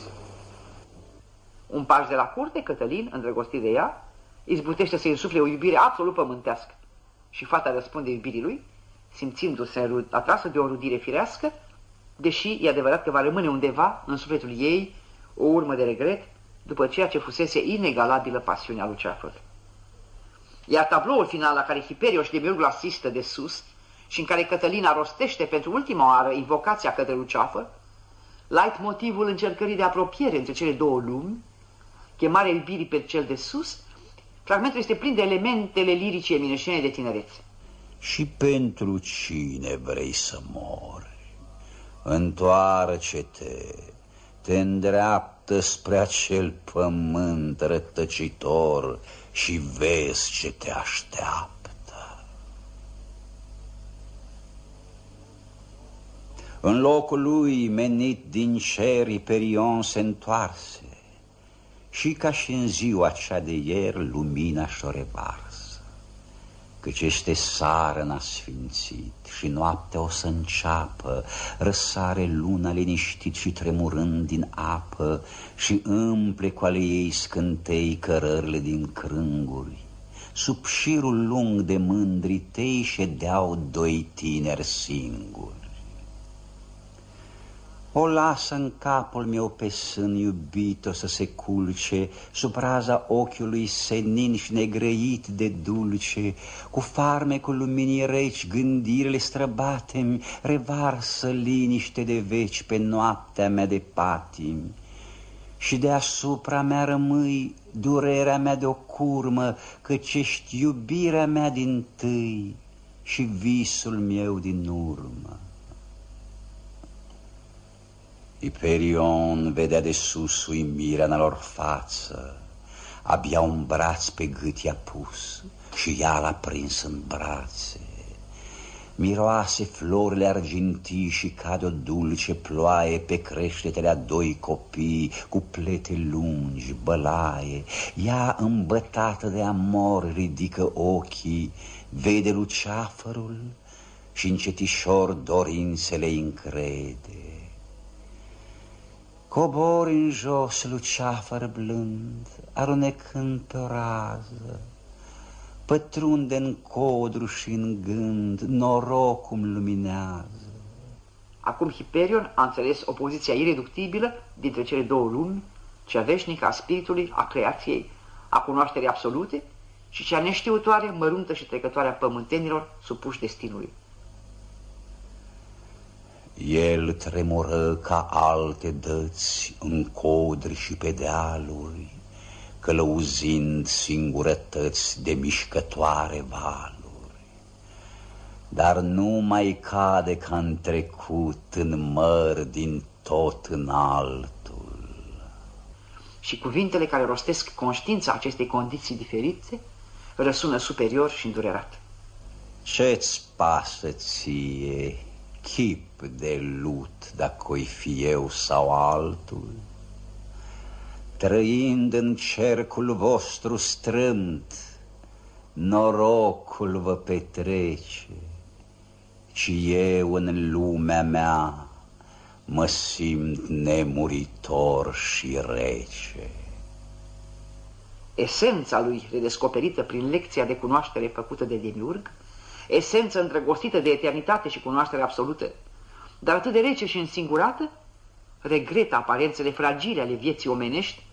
Un paș de la curte, Cătălin, îndrăgostit de ea, izbutește să-i însufle o iubire absolut pământească. Și fata răspunde iubirii lui, simțindu-se atrasă de o rudire firească, deși e adevărat că va rămâne undeva în sufletul ei o urmă de regret după ceea ce fusese inegalabilă pasiunea lui Ceafăr. Iar tabloul final la care Hiperion și Demiurgul asistă de sus și în care Cătălina rostește pentru ultima oară invocația către Luceafă, light motivul încercării de apropiere între cele două lumi, chemarea iubirii pe cel de sus, fragmentul este plin de elementele lirice emineșene de tinerețe. Și pentru cine vrei să mori? Întoarce-te, te îndreaptă spre acel pământ rătăcitor și vezi ce te așteaptă. În locul lui, menit din cer, Iperion se întoarse și ca și în ziua cea de ieri, lumina și-o revarsă. Căci este sară n-a sfințit și noaptea o să înceapă, răsare luna liniștit și tremurând din apă și împle cu ale ei scântei cărările din crânguri. Sub șirul lung de mândri tei ședeau doi tineri singuri. O lasă în capul meu pe sân iubito să se culce, Sub raza ochiului senin și negrăit de dulce, Cu farmecul luminii reci gândirile străbate Revarsă liniște de veci pe noaptea mea de patimi. Și deasupra mea rămâi durerea mea de o curmă, Căci ești iubirea mea din tâi și visul meu din urmă. Iperion vedea de sus uimirea în lor față, abia un braț pe gât i-a pus și ea l-a prins în brațe. Miroase florile argintii și cade o dulce ploaie pe creștetele a doi copii cu plete lungi, bălaie. Ea, îmbătată de amor, ridică ochii, vede luceafărul și încetișor dorințele încrede. Cobori în jos, luceafăr blând, arunecând pe o rază, Pătrunde în codru și în gând, norocul luminează. Acum Hiperion a înțeles opoziția ireductibilă dintre cele două lumi, cea veșnică a spiritului, a creației, a cunoașterii absolute și cea neștiutoare, măruntă și trecătoare a pământenilor supuși destinului. El tremură ca alte dăți în codri și pe dealuri, călăuzind singurătăți de mișcătoare valuri. Dar nu mai cade ca în trecut în măr din tot în altul. Și cuvintele care rostesc conștiința acestei condiții diferite răsună superior și îndurerat. Ce-ți pasă ție, chip de lut, dacă-i fi eu sau altul, trăind în cercul vostru strâmt, norocul vă petrece, ci eu în lumea mea mă simt nemuritor. iubitor și rece. Esența lui redescoperită prin lecția de cunoaștere făcută de Demiurg, esență îndrăgostită de eternitate și cunoaștere absolută, dar atât de rece și însingurată, regretă aparențele fragile ale vieții omenești,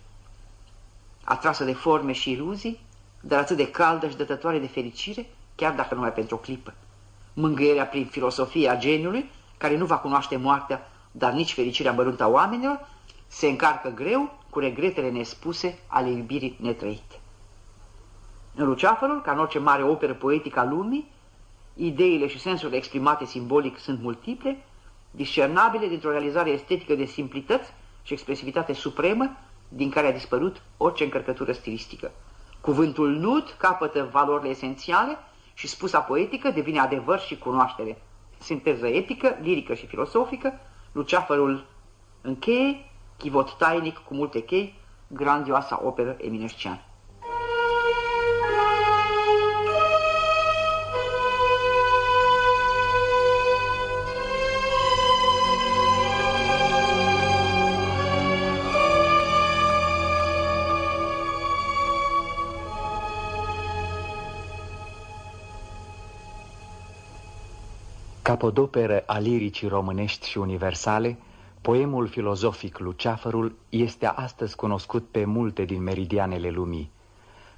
atrasă de forme și iluzii, dar atât de caldă și dătătoare de fericire, chiar dacă numai pentru o clipă. Mângâierea prin filosofia geniului, care nu va cunoaște moartea, dar nici fericirea măruntă a oamenilor, se încarcă greu cu regretele nespuse ale iubirii netrăite. În Luceafărul, ca în orice mare operă poetică a lumii, ideile și sensurile exprimate simbolic sunt multiple, discernabile dintr-o realizare estetică de simplități și expresivitate supremă, din care a dispărut orice încărcătură stilistică. Cuvântul nud capătă valorile esențiale și spusa poetică devine adevăr și cunoaștere. Sinteză epică, lirică și filosofică, Luceafărul încheie, chivot tainic cu multe chei, grandioasa operă eminesciană. Capodoperă a liricii românești și universale, poemul filozofic Luceafărul este astăzi cunoscut pe multe din meridianele lumii.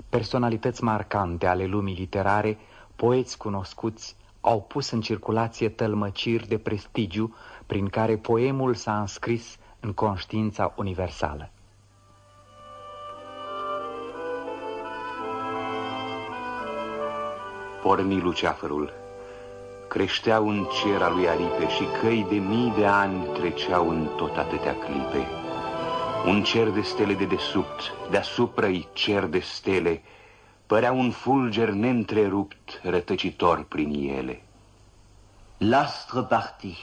Personalități marcante ale lumii literare, poeți cunoscuți, au pus în circulație tălmăciri de prestigiu prin care poemul s-a înscris în conștiința universală. Porni Luceafărul Creșteau în cer al lui aripe și căi de mii de ani treceau în tot atâtea clipe. Un cer de stele de desubt, deasupra-i cer de stele, părea un fulger neîntrerupt, rătăcitor prin ele. L'astre partit.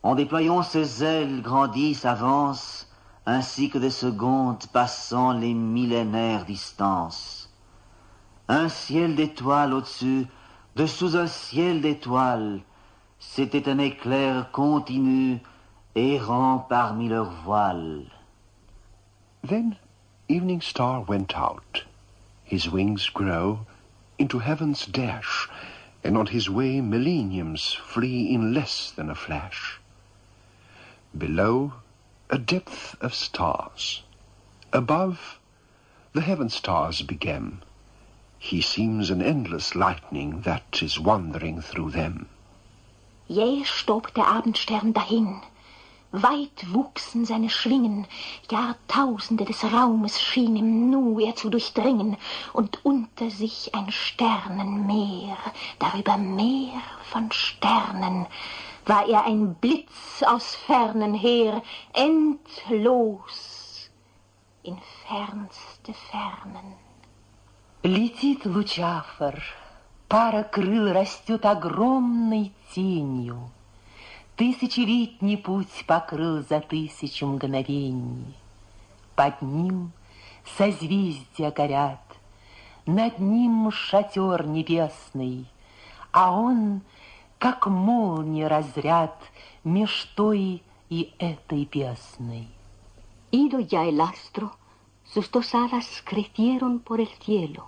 En déployant ses ailes, grandit, s'avance, ainsi que des secondes passant les millénaires distances. Un ciel d'étoiles au-dessus, de sous un ciel d'étoiles, c'était un éclair continu, errant parmi leurs voiles. Then Evening Star went out. His wings grow into heaven's dash, and on his way millenniums flee in less than a flash. Below, a depth of stars. Above, the heaven stars began. He seems an endless lightning that is wandering through them. Jäh stob der Abendstern dahin. Weit wuchsen seine Schwingen, Jahrtausende des Raumes schien im Nu er zu durchdringen, und unter sich ein Sternenmeer, darüber Meer von Sternen, war er ein Blitz aus fernen her, endlos in fernste Fernen. Летит лучафор, пара крыл растет огромной тенью. Тысячелетний путь покрыл за тысячу мгновений. Под ним созвездия горят, над ним шатер небесный, а он, как молния разряд, меж той и этой бездной. Ido ya el astro, sus dos alas crecieron por el cielo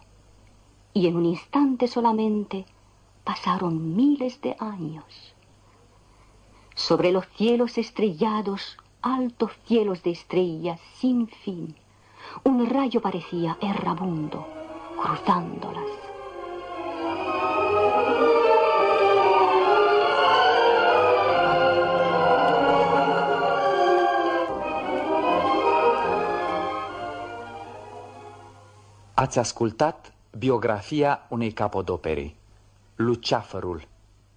y en un instante solamente pasaron miles de años. Sobre los cielos estrellados, altos cielos de estrellas sin fin, un rayo parecía errabundo, cruzándolas. Ați ascultat biografia unei capodopere, Luceafărul,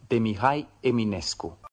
de Mihai Eminescu.